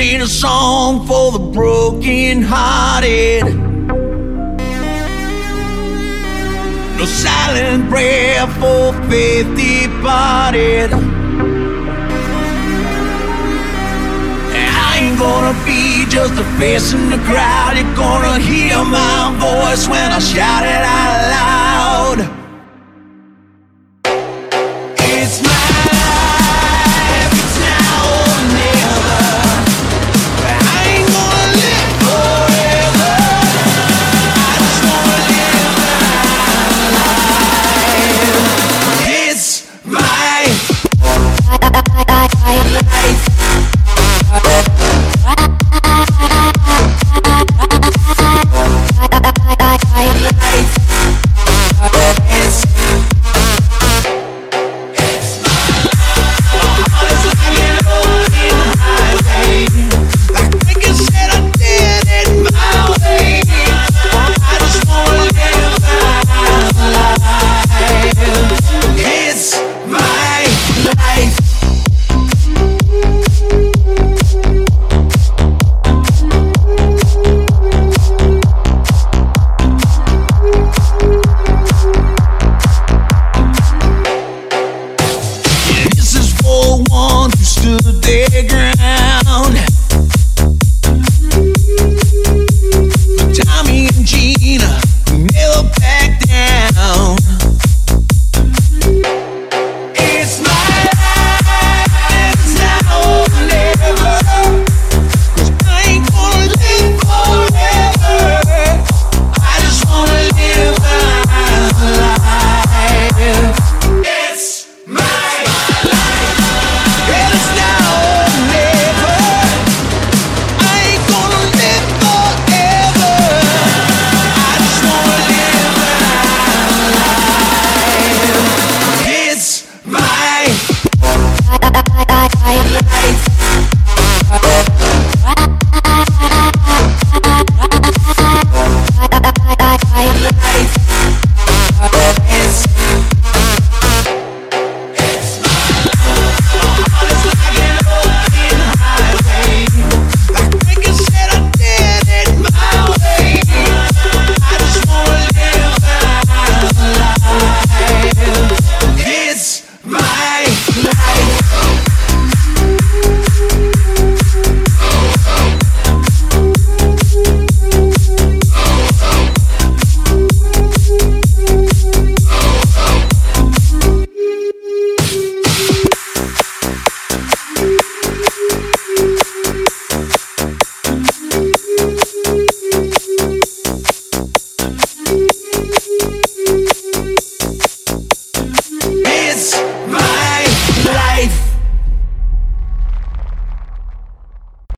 Ain't a song for the broken hearted. No silent prayer for faith departed. I ain't gonna be just a face in the crowd. You're gonna hear my voice when I shout it out loud. It's my